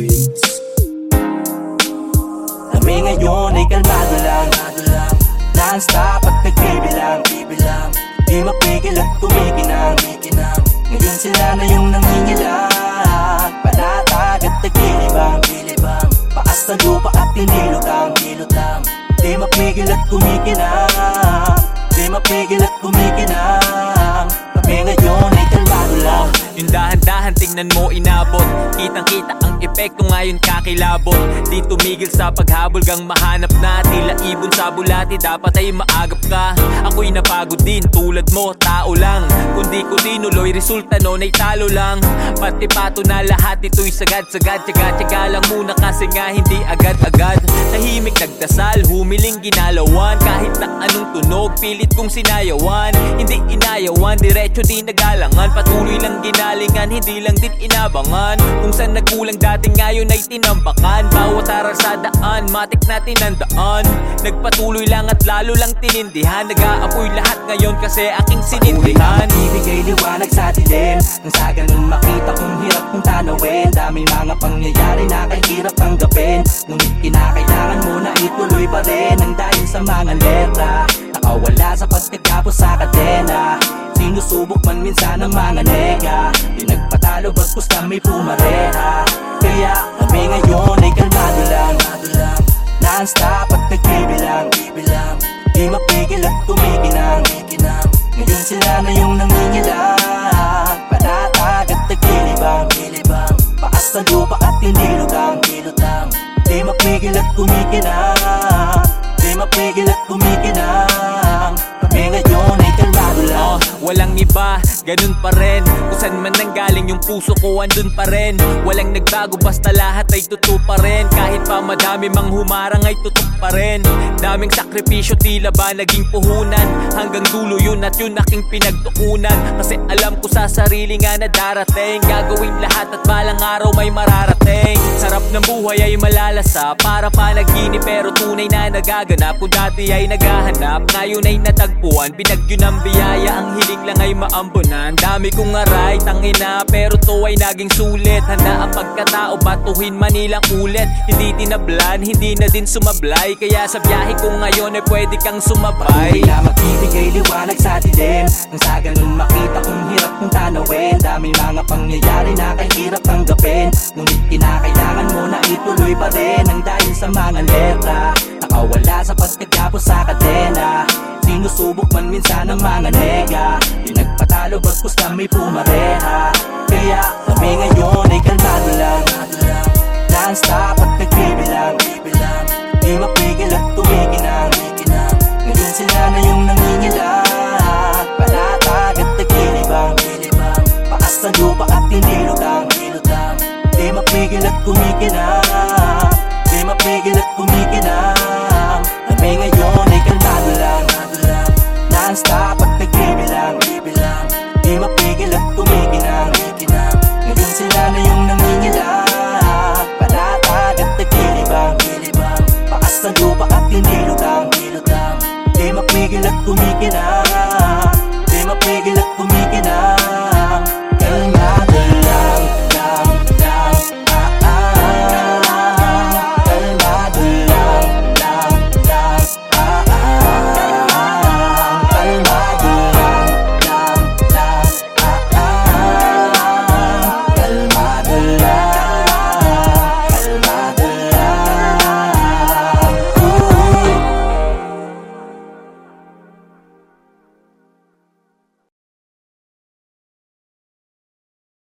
beats Kami ngayon ay kalmado lang Non-stop at nagbibilang Bibilang. Di mapigil at kumikinang Kikinang Ngayon sila na yung nangingilang Panatag at nagkilibang Kilibang Paas na lupa at tinilutang Tilutang Di mapigil at kumikinang tingnan mo inabot. Kitang kita ang epekto ngayon kakilabot. Di tumigil sa paghabol gang mahanap na. Tila ibon sa bulati dapat ay maagap ka. Ako'y napagod din tulad mo tao lang. Kundi ko tinuloy resulta nun ay talo lang. Pati pato na lahat ito'y sagad-sagad Tsaga-tsaga lang muna kasi nga hindi agad-agad. Tahimik nagdasal humiling ginalawan. Kahit na anong tunog pilit kong sinayawan. Hindi inayawan diretso di nagalangan. Patuloy lang ginalingan hindi lang din inabangan Kung saan nagkulang dati ngayon ay tinambakan. Bawat aral sa daan matik na tinandaan. Nagpatuloy lang at lalo lang tinindihan. Nag-aapoy lahat ngayon kasi aking sinindihan. Ang ibigay liwanag sa dilim Nang sa ganun makita kung hirap kong tanawin. Daming mga pangyayari na kahirap tanggapin. Ngunit kinakailangan mo na ituloy pa rin Ang dahil sa mga letra. Nakawala sa pagkagapos sa kadena. Sinusubok man minsan ang mga nega Di nagpatalo bagkus kami pumareha Kaya kami ngayon ay kalmado ganun pa rin. Kung saan man nanggaling yung puso ko andun pa rin. Walang nagbago basta lahat ay totoo pa rin. Kahit pa madami mang humarang ay tutok pa rin. Daming sakripisyo tila ba naging puhunan? Hanggang dulo yun at yun aking pinagtukunan. Kasi alam ko sa sarili nga na darating. Gagawin lahat at balang araw may mararating Sarap ng buhay ay malalasa. Para panaginip pero tunay na nagaganap. Kung dati ay naghahanap Ngayon ay natagpuan. Binagyo ng biyaya Ang hiling lang ay maambunan. Dami kong aray, tangina Pero to ay naging sulit. Handa ang pagkatao Batuhin manilang ulit. Hindi tinablan, hindi na din sumablay. Kaya sa biyahe ko ngayon ay pwede kang sumabay. Patuloy na magbibigay liwanag sa dilim Nang sa ganun makita kung hirap kong tanawin. Daming mga pangyayari na kahirap tanggapin. Ngunit kinakailangan ituloy pa rin Ang dahil sa mga letra. Nakawala sa pagkagapos sa kadena. Sinusubok man minsan ang mga nega. Di nagpatalo bagkus kami pumareha. Kaya kami ngayon ay kalmado lang. Non-stop at nagbibilang. Di mapigil at tumikinang Ngayon sila na yung nangingilang. Panatag at nagilibang. Paas sa lupa at tinilutang Di mapigil at kumikinang